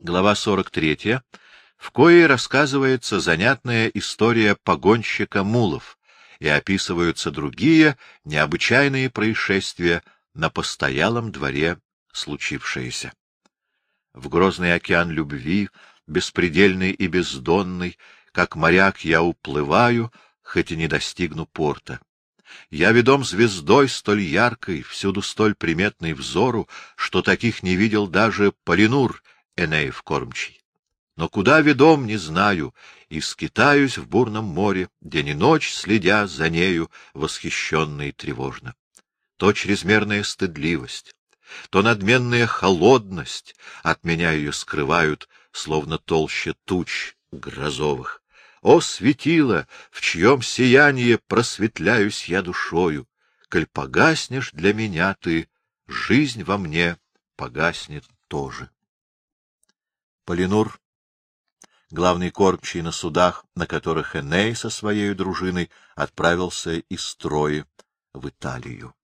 Глава 43, в коей рассказывается занятная история погонщика мулов и описываются другие необычайные происшествия на постоялом дворе случившиеся. В грозный океан любви, беспредельный и бездонный, как моряк я уплываю, хоть и не достигну порта. Я ведом звездой столь яркой, всюду столь приметной взору, что таких не видел даже Полинур, Энеев кормчий. Но куда ведом, не знаю, и скитаюсь в бурном море, день и ночь следя за нею, восхищенно и тревожно. То чрезмерная стыдливость, то надменная холодность от меня ее скрывают, словно толще туч грозовых. О, светило, в чьем сиянии просветляюсь я душою! Коль погаснешь для меня ты, жизнь во мне погаснет тоже. Полинур, главный кормчий на судах, на которых Эней со своей дружиной отправился из Трои в Италию.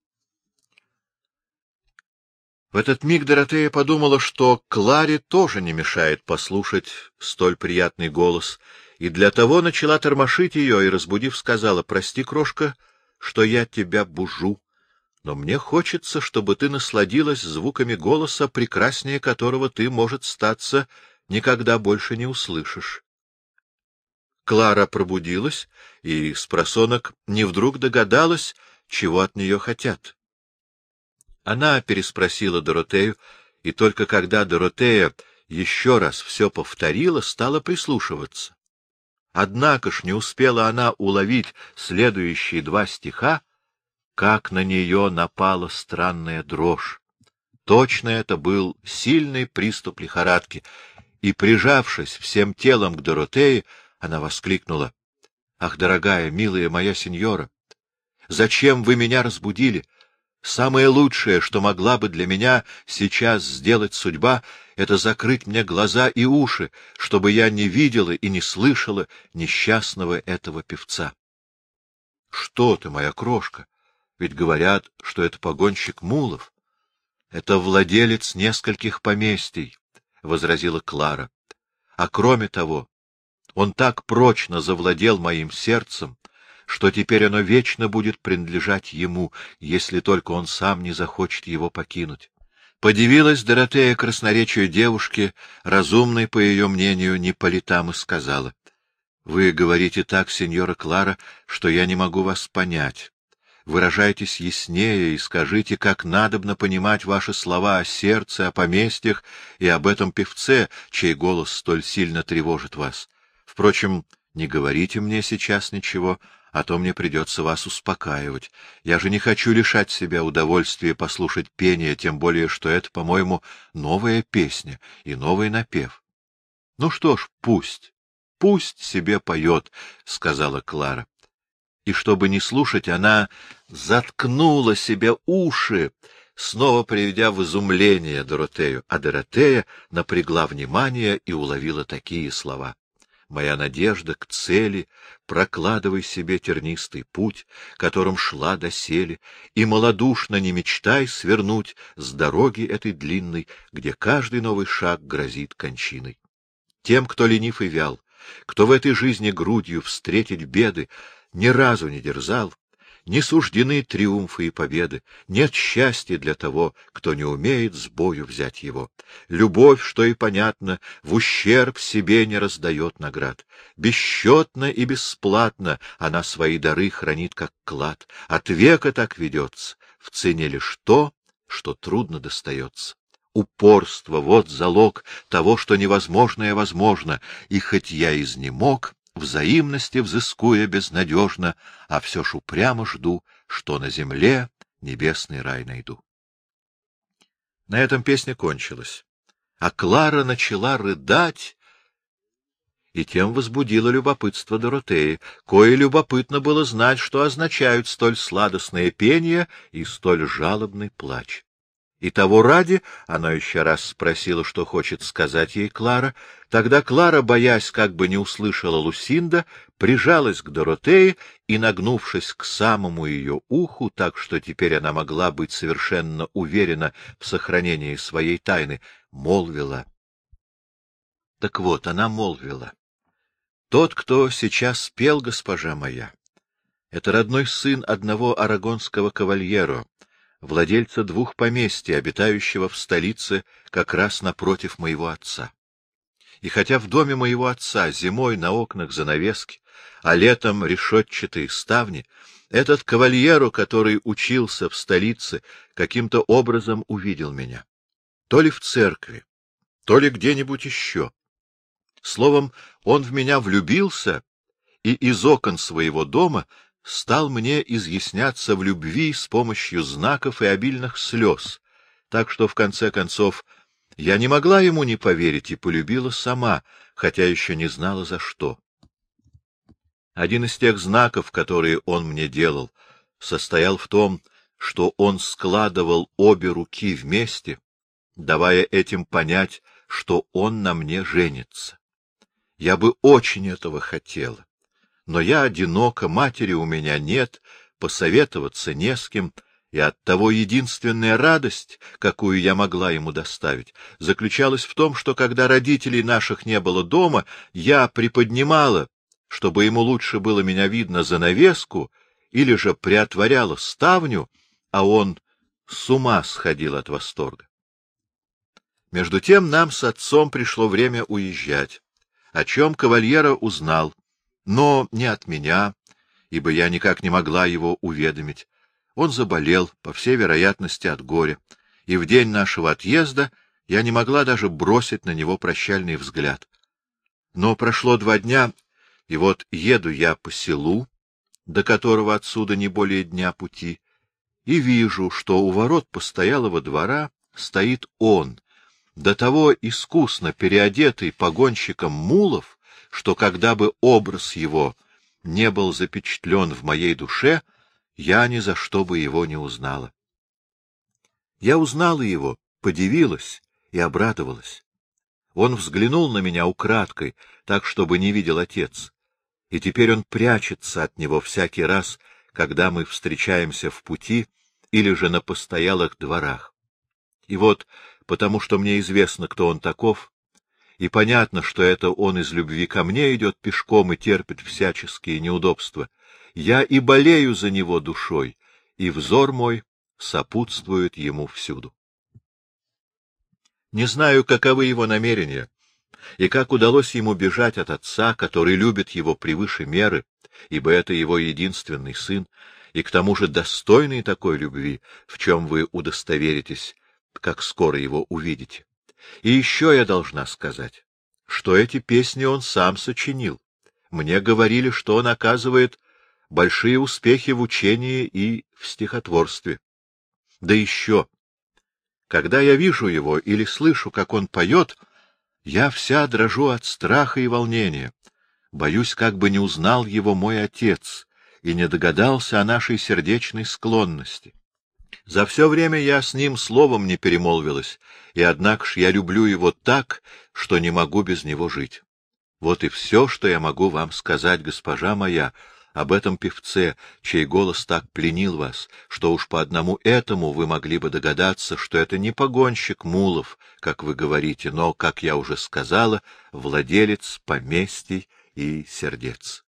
В этот миг Доротея подумала, что Кларе тоже не мешает послушать столь приятный голос, и для того начала тормошить ее и, разбудив, сказала, — Прости, крошка, что я тебя бужу, но мне хочется, чтобы ты насладилась звуками голоса, прекраснее которого ты, может, статься, никогда больше не услышишь. Клара пробудилась и с просонок не вдруг догадалась, чего от нее хотят. Она переспросила Доротею, и только когда Доротея еще раз все повторила, стала прислушиваться. Однако ж не успела она уловить следующие два стиха, как на нее напала странная дрожь. Точно это был сильный приступ лихорадки, и, прижавшись всем телом к Доротее, она воскликнула. — Ах, дорогая, милая моя сеньора, зачем вы меня разбудили? Самое лучшее, что могла бы для меня сейчас сделать судьба, — это закрыть мне глаза и уши, чтобы я не видела и не слышала несчастного этого певца. — Что ты, моя крошка? Ведь говорят, что это погонщик мулов. Это владелец нескольких поместий возразила Клара. — А кроме того, он так прочно завладел моим сердцем, что теперь оно вечно будет принадлежать ему, если только он сам не захочет его покинуть. Подивилась Доротея красноречию девушки, разумной, по ее мнению, не по летам, и сказала. — Вы говорите так, сеньора Клара, что я не могу вас понять выражайтесь яснее и скажите, как надобно понимать ваши слова о сердце, о поместьях и об этом певце, чей голос столь сильно тревожит вас. Впрочем, не говорите мне сейчас ничего, а то мне придется вас успокаивать. Я же не хочу лишать себя удовольствия послушать пение, тем более, что это, по-моему, новая песня и новый напев. — Ну что ж, пусть, пусть себе поет, — сказала Клара и, чтобы не слушать, она заткнула себе уши, снова приведя в изумление Доротею, а Доротея напрягла внимание и уловила такие слова. «Моя надежда к цели, прокладывай себе тернистый путь, которым шла доселе, и малодушно не мечтай свернуть с дороги этой длинной, где каждый новый шаг грозит кончиной. Тем, кто ленив и вял, кто в этой жизни грудью встретить беды, ни разу не дерзал, не суждены триумфы и победы, нет счастья для того, кто не умеет с бою взять его. Любовь, что и понятно, в ущерб себе не раздает наград. Бесчетно и бесплатно она свои дары хранит как клад, от века так ведется, в цене лишь то, что трудно достается. Упорство — вот залог того, что невозможное возможно, и хоть я изнемог, взаимности взыскуя безнадежно, а все ж упрямо жду, что на земле небесный рай найду. На этом песня кончилась, а Клара начала рыдать, и тем возбудило любопытство Доротеи, кое любопытно было знать, что означают столь сладостное пение и столь жалобный плач. И того ради она еще раз спросила, что хочет сказать ей Клара. Тогда Клара, боясь, как бы не услышала Лусинда, прижалась к Доротее и, нагнувшись к самому ее уху, так что теперь она могла быть совершенно уверена в сохранении своей тайны, молвила — Так вот, она молвила. Тот, кто сейчас спел, госпожа моя, это родной сын одного арагонского кавальеро, владельца двух поместий, обитающего в столице как раз напротив моего отца. И хотя в доме моего отца зимой на окнах занавески, а летом решетчатые ставни, этот кавальеро, который учился в столице, каким-то образом увидел меня. То ли в церкви, то ли где-нибудь еще. Словом, он в меня влюбился и из окон своего дома стал мне изъясняться в любви с помощью знаков и обильных слез, так что, в конце концов, я не могла ему не поверить и полюбила сама, хотя еще не знала за что. Один из тех знаков, которые он мне делал, состоял в том, что он складывал обе руки вместе, давая этим понять, что он на мне женится. Я бы очень этого хотела. Но я одинока, матери у меня нет, посоветоваться не с кем, и оттого единственная радость, какую я могла ему доставить, заключалась в том, что когда родителей наших не было дома, я приподнимала, чтобы ему лучше было меня видно, занавеску, или же приотворяла ставню, а он с ума сходил от восторга. Между тем нам с отцом пришло время уезжать о чем кавальера узнал, но не от меня, ибо я никак не могла его уведомить. Он заболел, по всей вероятности, от горя, и в день нашего отъезда я не могла даже бросить на него прощальный взгляд. Но прошло два дня, и вот еду я по селу, до которого отсюда не более дня пути, и вижу, что у ворот постоялого двора стоит он, до того искусно переодетый погонщиком мулов, что когда бы образ его не был запечатлен в моей душе, я ни за что бы его не узнала. Я узнала его, подивилась и обрадовалась. Он взглянул на меня украдкой, так, чтобы не видел отец, и теперь он прячется от него всякий раз, когда мы встречаемся в пути или же на постоялых дворах. И вот потому что мне известно, кто он таков, и понятно, что это он из любви ко мне идет пешком и терпит всяческие неудобства. Я и болею за него душой, и взор мой сопутствует ему всюду. Не знаю, каковы его намерения, и как удалось ему бежать от отца, который любит его превыше меры, ибо это его единственный сын, и к тому же достойный такой любви, в чем вы удостоверитесь, как скоро его увидите. И еще я должна сказать, что эти песни он сам сочинил. Мне говорили, что он оказывает большие успехи в учении и в стихотворстве. Да еще, когда я вижу его или слышу, как он поет, я вся дрожу от страха и волнения. Боюсь, как бы не узнал его мой отец и не догадался о нашей сердечной склонности. За все время я с ним словом не перемолвилась, и однако ж я люблю его так, что не могу без него жить. Вот и все, что я могу вам сказать, госпожа моя, об этом певце, чей голос так пленил вас, что уж по одному этому вы могли бы догадаться, что это не погонщик мулов, как вы говорите, но, как я уже сказала, владелец поместий и сердец.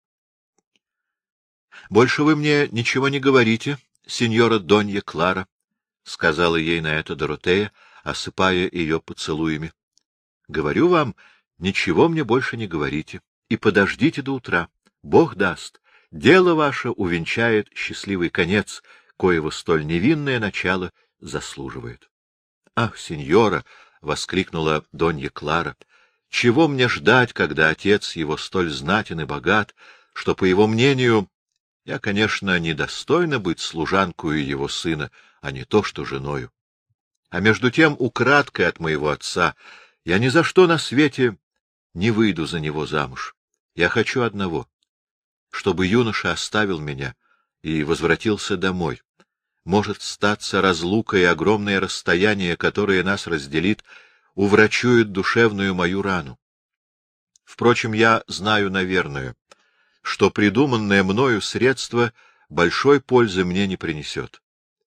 Больше вы мне ничего не говорите, сеньора Донья Клара, — сказала ей на это Доротея, осыпая ее поцелуями. — Говорю вам, ничего мне больше не говорите, и подождите до утра. Бог даст, дело ваше увенчает счастливый конец, коего столь невинное начало заслуживает. — Ах, сеньора! — воскликнула Донья Клара. — Чего мне ждать, когда отец его столь знатен и богат, что, по его мнению, я, конечно, недостойна быть служанкою его сына, а не то, что женою. А между тем, украдкой от моего отца, я ни за что на свете не выйду за него замуж. Я хочу одного — чтобы юноша оставил меня и возвратился домой. Может статься разлука и огромное расстояние, которое нас разделит, уврачует душевную мою рану. Впрочем, я знаю, наверное, что придуманное мною средство большой пользы мне не принесет.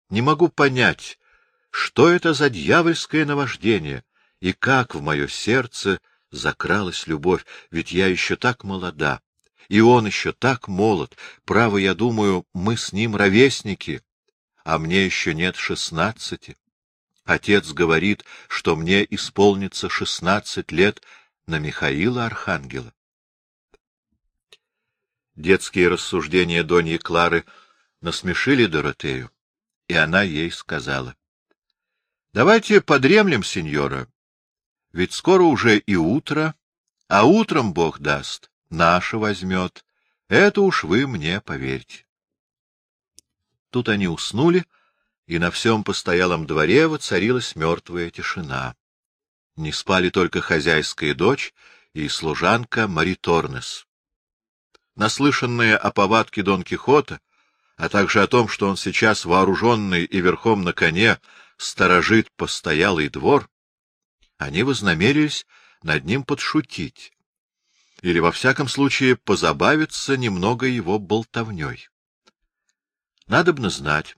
Не могу понять, что это за дьявольское наваждение и как в мое сердце закралась любовь, ведь я еще так молода, и он еще так молод. Право, я думаю, мы с ним ровесники, а мне еще нет шестнадцати. Отец говорит, что мне исполнится шестнадцать лет на Михаила Архангела. Детские рассуждения Доньи Клары насмешили Доротею, и она ей сказала. — Давайте подремлем, сеньора, ведь скоро уже и утро, а утром Бог даст, наше возьмет. Это уж вы мне поверьте. Тут они уснули, и на всем постоялом дворе воцарилась мертвая тишина. Не спали только хозяйская дочь и служанка Мариторнес. Наслышанные о повадке Дон Кихота, а также о том, что он сейчас вооруженный и верхом на коне сторожит постоялый двор, они вознамерились над ним подшутить или, во всяком случае, позабавиться немного его болтовней. Надобно знать,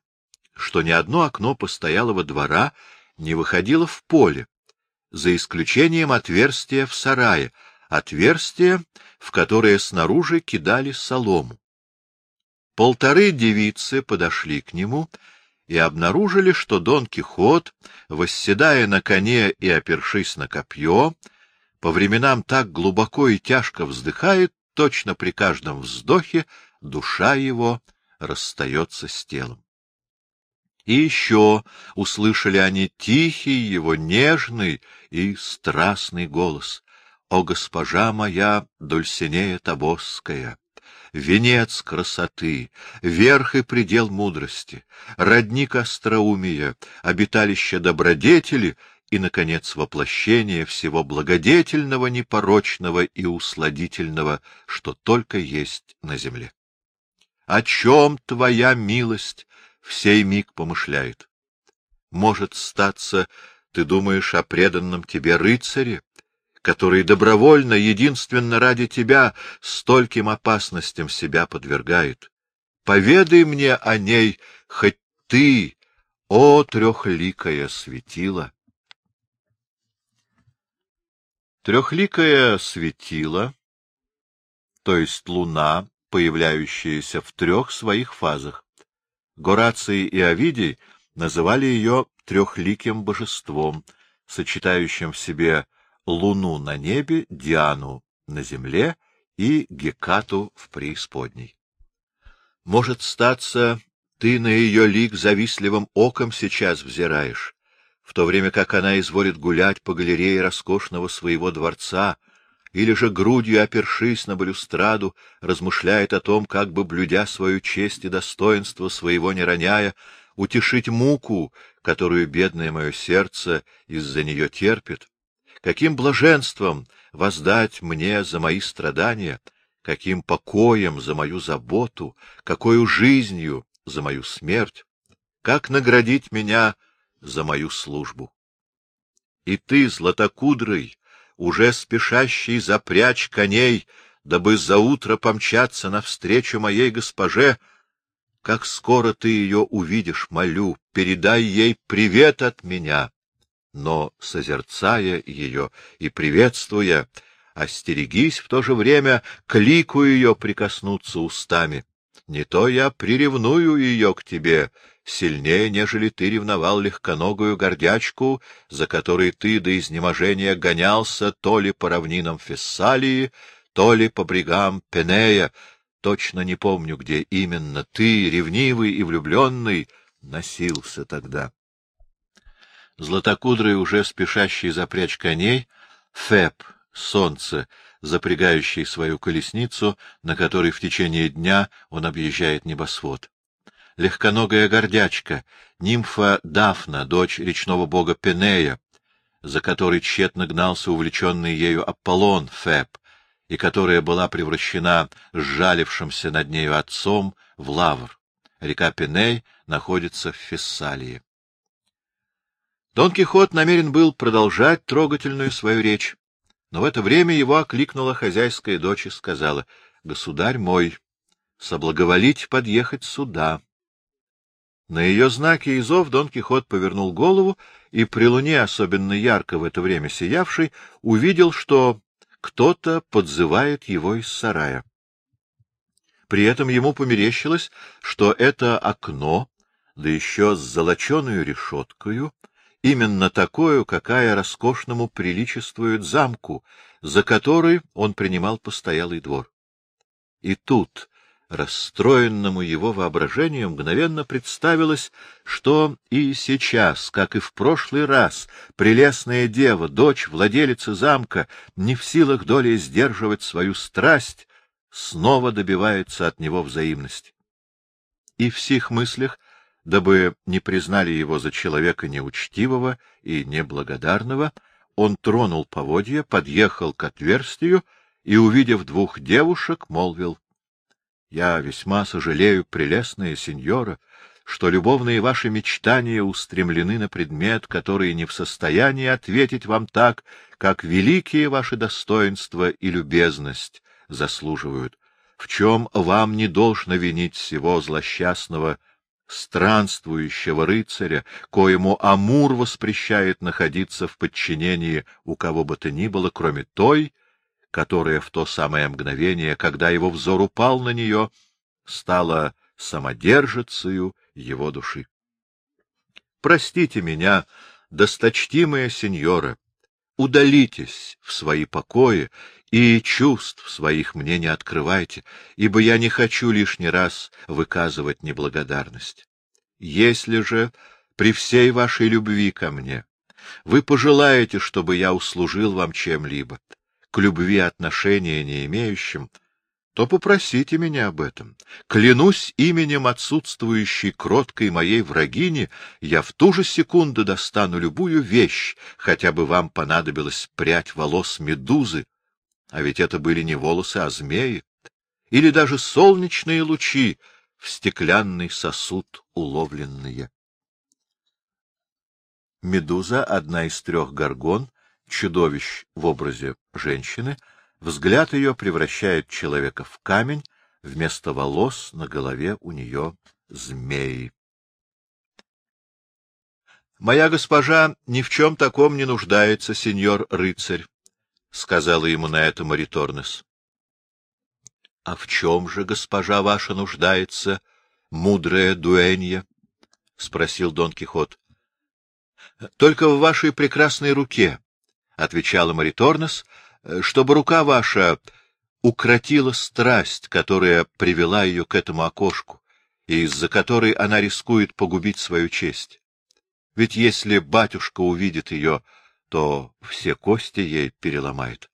что ни одно окно постоялого двора не выходило в поле, за исключением отверстия в сарае, отверстия, в которое снаружи кидали солому. Полторы девицы подошли к нему и обнаружили, что Дон Кихот, восседая на коне и опершись на копье, по временам так глубоко и тяжко вздыхает, точно при каждом вздохе душа его расстается с телом. И еще услышали они тихий его нежный и страстный голос. «О, госпожа моя Дульсинея Тобосская!» венец красоты, верх и предел мудрости, родник остроумия, обиталище добродетели и, наконец, воплощение всего благодетельного, непорочного и усладительного, что только есть на земле. О чем твоя милость в сей миг помышляет? Может, статься, ты думаешь о преданном тебе рыцаре, который добровольно, единственно ради тебя, стольким опасностям себя подвергает. Поведай мне о ней, хоть ты, о трехликое светило. Трехликое светило, то есть луна, появляющаяся в трех своих фазах. Гораций и Овидий называли ее трехликим божеством, сочетающим в себе Луну на небе, Диану на земле и Гекату в преисподней. Может, статься, ты на ее лик завистливым оком сейчас взираешь, в то время как она изволит гулять по галерее роскошного своего дворца, или же грудью опершись на балюстраду, размышляет о том, как бы, блюдя свою честь и достоинство своего не роняя, утешить муку, которую бедное мое сердце из-за нее терпит, каким блаженством воздать мне за мои страдания, каким покоем за мою заботу, какой жизнью за мою смерть, как наградить меня за мою службу. И ты, златокудрый, уже спешащий запрячь коней, дабы за утро помчаться навстречу моей госпоже, как скоро ты ее увидишь, молю, передай ей привет от меня но, созерцая ее и приветствуя, остерегись в то же время к лику ее прикоснуться устами. Не то я приревную ее к тебе, сильнее, нежели ты ревновал легконогую гордячку, за которой ты до изнеможения гонялся то ли по равнинам Фессалии, то ли по брегам Пенея. Точно не помню, где именно ты, ревнивый и влюбленный, носился тогда. Златокудрый, уже спешащий запрячь коней, Феб, солнце, запрягающий свою колесницу, на которой в течение дня он объезжает небосвод. Легконогая гордячка, нимфа Дафна, дочь речного бога Пенея, за которой тщетно гнался увлеченный ею Аполлон Феб, и которая была превращена сжалившимся над нею отцом в лавр. Река Пеней находится в Фессалии. Дон Кихот намерен был продолжать трогательную свою речь, но в это время его окликнула хозяйская дочь и сказала, — Государь мой, соблаговолить подъехать сюда. На ее знаки и зов Дон Кихот повернул голову и при луне, особенно ярко в это время сиявшей, увидел, что кто-то подзывает его из сарая. При этом ему померещилось, что это окно, да еще с золоченую решеткою, именно такую, какая роскошному приличествует замку, за который он принимал постоялый двор. И тут, расстроенному его воображению, мгновенно представилось, что и сейчас, как и в прошлый раз, прелестная дева, дочь владелицы замка, не в силах долей сдерживать свою страсть, снова добивается от него взаимности. И в сих мыслях, дабы не признали его за человека неучтивого и неблагодарного, он тронул поводья, подъехал к отверстию и, увидев двух девушек, молвил — Я весьма сожалею, прелестная сеньора, что любовные ваши мечтания устремлены на предмет, который не в состоянии ответить вам так, как великие ваши достоинства и любезность заслуживают, в чем вам не должно винить всего злосчастного странствующего рыцаря, коему Амур воспрещает находиться в подчинении у кого бы то ни было, кроме той, которая в то самое мгновение, когда его взор упал на нее, стала самодержицею его души. Простите меня, досточтимая сеньора, удалитесь в свои покои и чувств своих мне не открывайте, ибо я не хочу лишний раз выказывать неблагодарность. Если же при всей вашей любви ко мне вы пожелаете, чтобы я услужил вам чем-либо, к любви отношения не имеющим, то попросите меня об этом. Клянусь именем отсутствующей кроткой моей врагини, я в ту же секунду достану любую вещь, хотя бы вам понадобилось прядь волос медузы, а ведь это были не волосы, а змеи, или даже солнечные лучи в стеклянный сосуд уловленные. Медуза — одна из трех горгон, чудовищ в образе женщины, взгляд ее превращает человека в камень, вместо волос на голове у нее змеи. — Моя госпожа ни в чем таком не нуждается, сеньор рыцарь, — сказала ему на это Мариторнес. — А в чем же госпожа ваша нуждается, мудрая дуэнья? — спросил Дон Кихот. — Только в вашей прекрасной руке, — отвечала Мариторнес, — чтобы рука ваша укротила страсть, которая привела ее к этому окошку, и из-за которой она рискует погубить свою честь. Ведь если батюшка увидит ее, то все кости ей переломает.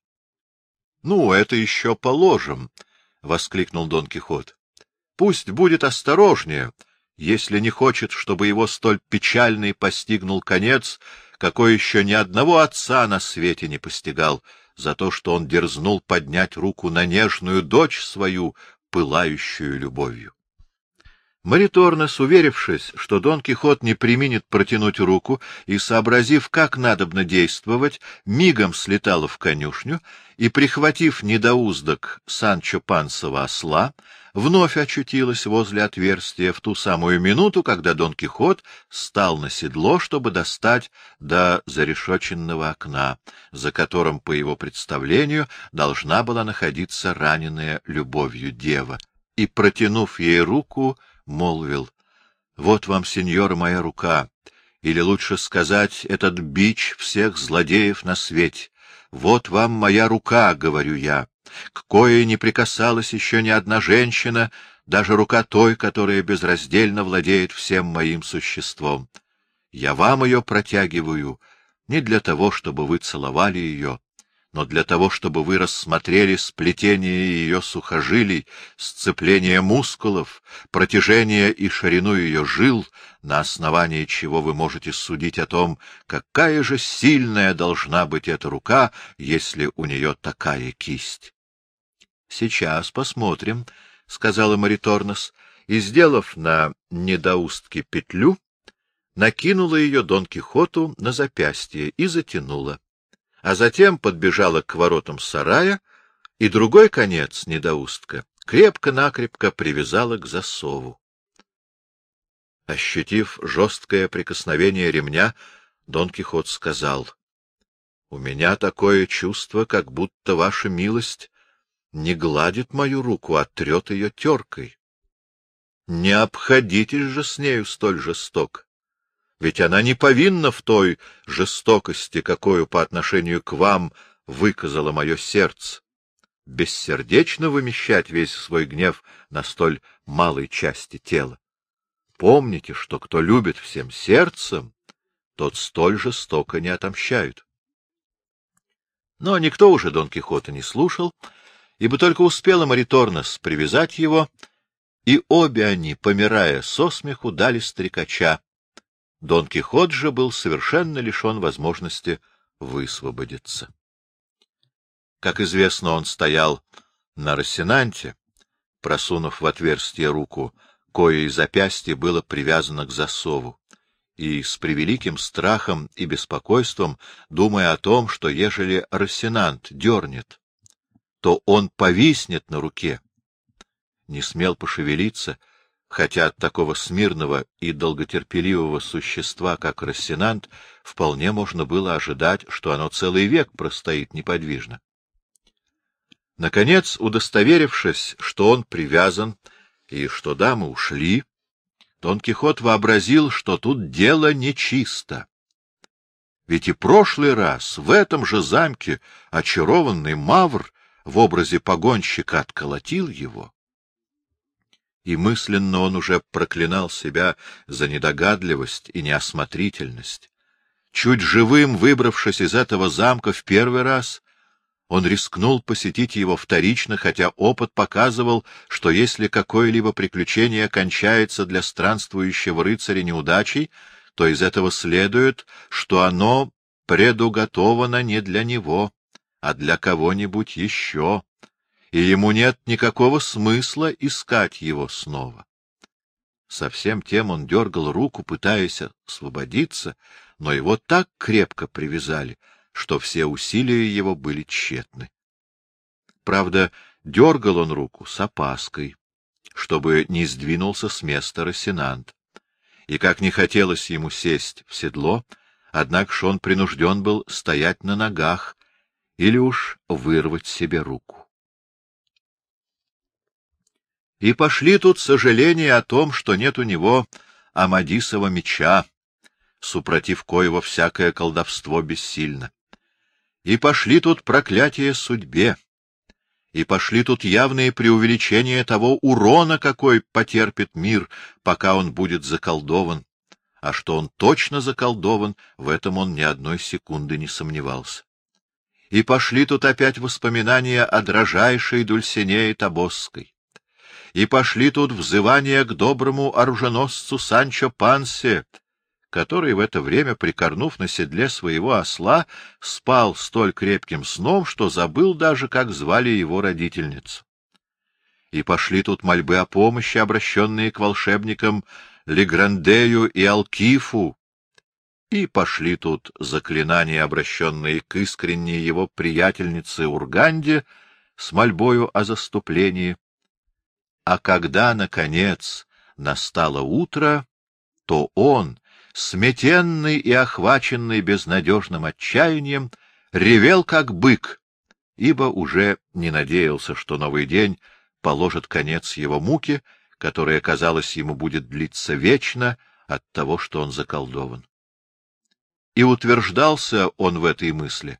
— Ну, это еще положим, — воскликнул Дон Кихот. — Пусть будет осторожнее, если не хочет, чтобы его столь печальный постигнул конец, какой еще ни одного отца на свете не постигал, за то, что он дерзнул поднять руку на нежную дочь свою, пылающую любовью. Мариторнес, уверившись, что Дон Кихот не применит протянуть руку и, сообразив, как надобно действовать, мигом слетала в конюшню и, прихватив недоуздок Санчо Пансова осла, вновь очутилась возле отверстия в ту самую минуту, когда Дон Кихот стал на седло, чтобы достать до зарешоченного окна, за которым, по его представлению, должна была находиться раненая любовью дева, и, протянув ей руку, — молвил, — Вот вам, сеньор, моя рука, или лучше сказать, этот бич всех злодеев на свете. Вот вам моя рука, — говорю я, к кое не прикасалась еще ни одна женщина, даже рука той, которая безраздельно владеет всем моим существом. Я вам ее протягиваю не для того, чтобы вы целовали ее, но для того, чтобы вы рассмотрели сплетение ее сухожилий, сцепление мускулов, протяжение и ширину ее жил, на основании чего вы можете судить о том, какая же сильная должна быть эта рука, если у нее такая кисть. — Сейчас посмотрим, — сказала Мариторнос, и, сделав на недоустке петлю, накинула ее Дон Кихоту на запястье и затянула а затем подбежала к воротам сарая, и другой конец недоустка крепко-накрепко привязала к засову. Ощутив жесткое прикосновение ремня, Дон Кихот сказал, — У меня такое чувство, как будто ваша милость не гладит мою руку, а трет ее теркой. Не обходитесь же с нею столь жесток, ведь она не повинна в той жестокости, какую по отношению к вам выказало мое сердце. Бессердечно вымещать весь свой гнев на столь малой части тела. Помните, что кто любит всем сердцем, тот столь жестоко не отомщают. Но никто уже Дон Кихота не слушал, ибо только успела Мариторнос привязать его, и обе они, помирая со смеху, дали стрекача. Дон Кихот же был совершенно лишен возможности высвободиться. Как известно, он стоял на Рассенанте, просунув в отверстие руку, кое и запястье было привязано к засову и с превеликим страхом и беспокойством, думая о том, что ежели Рассенант дернет, то он повиснет на руке. Не смел пошевелиться, хотя от такого смирного и долготерпеливого существа, как Рассенант, вполне можно было ожидать, что оно целый век простоит неподвижно. Наконец, удостоверившись, что он привязан и что дамы ушли, Дон Кихот вообразил, что тут дело нечисто. Ведь и прошлый раз в этом же замке очарованный Мавр в образе погонщика отколотил его. И мысленно он уже проклинал себя за недогадливость и неосмотрительность. Чуть живым выбравшись из этого замка в первый раз, он рискнул посетить его вторично, хотя опыт показывал, что если какое-либо приключение кончается для странствующего рыцаря неудачей, то из этого следует, что оно предуготовано не для него, а для кого-нибудь еще, и ему нет никакого смысла искать его снова. Совсем тем он дергал руку, пытаясь освободиться, но его так крепко привязали — что все усилия его были тщетны. Правда, дергал он руку с опаской, чтобы не сдвинулся с места Росинант. И как не хотелось ему сесть в седло, однако ж он принужден был стоять на ногах или уж вырвать себе руку. И пошли тут сожаления о том, что нет у него Амадисова меча, супротив коего всякое колдовство бессильно. И пошли тут проклятия судьбе, и пошли тут явные преувеличения того урона, какой потерпит мир, пока он будет заколдован. А что он точно заколдован, в этом он ни одной секунды не сомневался. И пошли тут опять воспоминания о дрожайшей Дульсинее Табосской. И пошли тут взывания к доброму оруженосцу Санчо Пансе, который в это время, прикорнув на седле своего осла, спал столь крепким сном, что забыл даже, как звали его родительницу. И пошли тут мольбы о помощи, обращенные к волшебникам Леграндею и Алкифу, и пошли тут заклинания, обращенные к искренней его приятельнице Урганде, с мольбою о заступлении. А когда, наконец, настало утро, то он, сметенный и охваченный безнадежным отчаянием, ревел как бык, ибо уже не надеялся, что новый день положит конец его муке, которая, казалось, ему будет длиться вечно от того, что он заколдован. И утверждался он в этой мысли,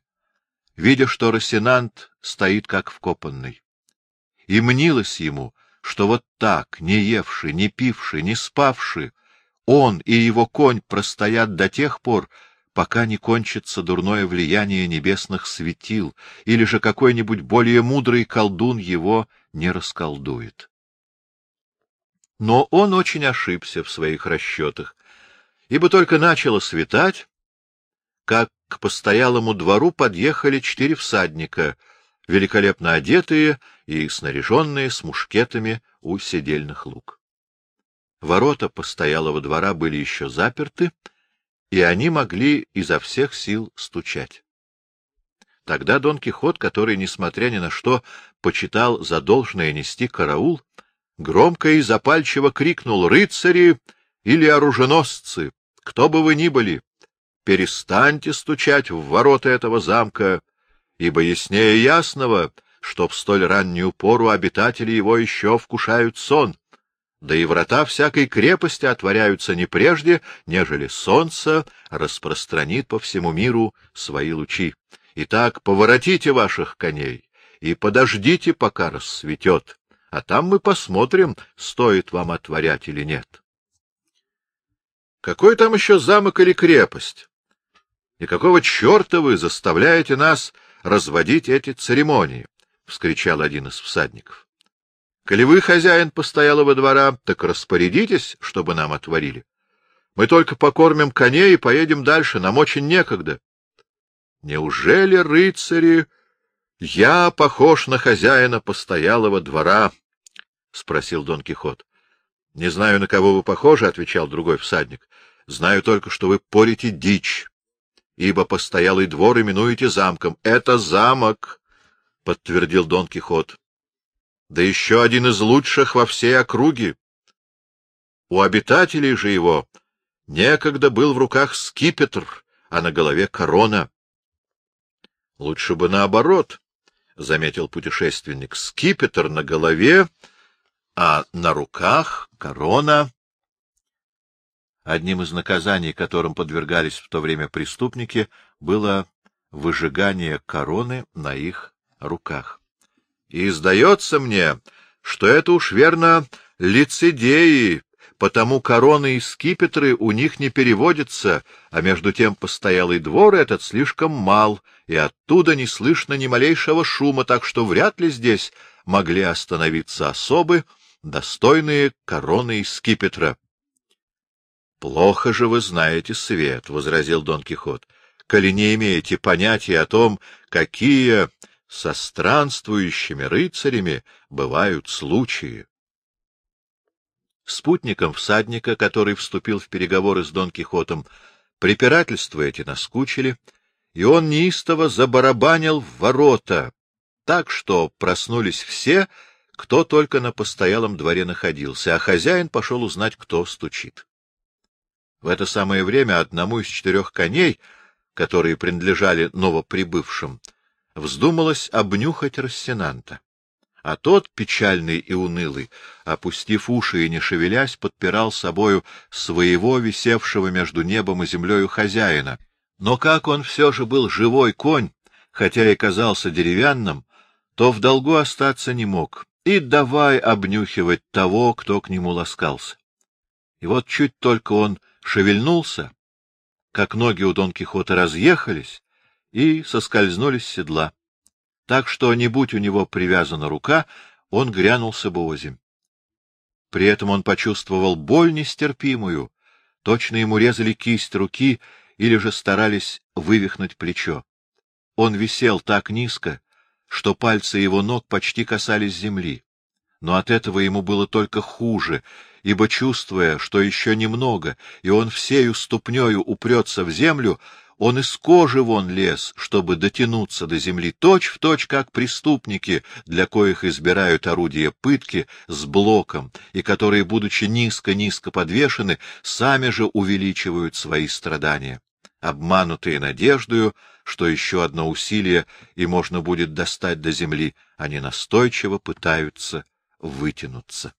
видя, что Росинант стоит как вкопанный. И мнилось ему, что вот так, не евший, не пивший, не спавший, он и его конь простоят до тех пор, пока не кончится дурное влияние небесных светил, или же какой-нибудь более мудрый колдун его не расколдует. Но он очень ошибся в своих расчетах, ибо только начало светать, как к постоялому двору подъехали четыре всадника, великолепно одетые и снаряженные с мушкетами у седельных лук. Ворота постоялого двора были еще заперты, и они могли изо всех сил стучать. Тогда Дон Кихот, который, несмотря ни на что, почитал за должное нести караул, громко и запальчиво крикнул «Рыцари или оруженосцы, кто бы вы ни были, перестаньте стучать в ворота этого замка, ибо яснее ясного, что в столь раннюю пору обитатели его еще вкушают сон, да и врата всякой крепости отворяются не прежде, нежели солнце распространит по всему миру свои лучи. Итак, поворотите ваших коней и подождите, пока рассветет, а там мы посмотрим, стоит вам отворять или нет. Какой там еще замок или крепость? И какого черта вы заставляете нас разводить эти церемонии? — вскричал один из всадников. — Коли вы, хозяин постоялого двора, так распорядитесь, чтобы нам отворили. Мы только покормим коней и поедем дальше, нам очень некогда. — Неужели, рыцари, я похож на хозяина постоялого двора? — спросил Дон Кихот. — Не знаю, на кого вы похожи, — отвечал другой всадник. — Знаю только, что вы порите дичь, ибо постоялый двор именуете замком. Это замок, — подтвердил Дон Кихот. — Да еще один из лучших во всей округе. У обитателей же его некогда был в руках скипетр, а на голове корона. — Лучше бы наоборот, — заметил путешественник, — скипетр на голове, а на руках корона. Одним из наказаний, которым подвергались в то время преступники, было выжигание короны на их руках. И сдается мне, что это уж верно лицедеи, потому короны и скипетры у них не переводятся, а между тем постоялый двор этот слишком мал, и оттуда не слышно ни малейшего шума, так что вряд ли здесь могли остановиться особы, достойные короны и скипетра. — Плохо же вы знаете свет, — возразил Дон Кихот, — коли не имеете понятия о том, какие со странствующими рыцарями бывают случаи. Спутником всадника, который вступил в переговоры с Дон Кихотом, препирательства эти наскучили, и он неистово забарабанил в ворота, так что проснулись все, кто только на постоялом дворе находился, а хозяин пошел узнать, кто стучит. В это самое время одному из четырех коней, которые принадлежали новоприбывшим, вздумалось обнюхать Рассенанта. А тот, печальный и унылый, опустив уши и не шевелясь, подпирал собою своего висевшего между небом и землею хозяина. Но как он все же был живой конь, хотя и казался деревянным, то в долгу остаться не мог, и давай обнюхивать того, кто к нему ласкался. И вот чуть только он шевельнулся, как ноги у Дон Кихота разъехались, и соскользнули с седла. Так что, не будь у него привязана рука, он грянулся бы озимь. При этом он почувствовал боль нестерпимую, точно ему резали кисть руки или же старались вывихнуть плечо. Он висел так низко, что пальцы его ног почти касались земли. Но от этого ему было только хуже, ибо, чувствуя, что еще немного, и он всею ступнею упрется в землю, он из кожи вон лез, чтобы дотянуться до земли точь-в-точь, точь, как преступники, для коих избирают орудия пытки с блоком, и которые, будучи низко-низко подвешены, сами же увеличивают свои страдания. Обманутые надеждою, что еще одно усилие, и можно будет достать до земли, они настойчиво пытаются вытянуться.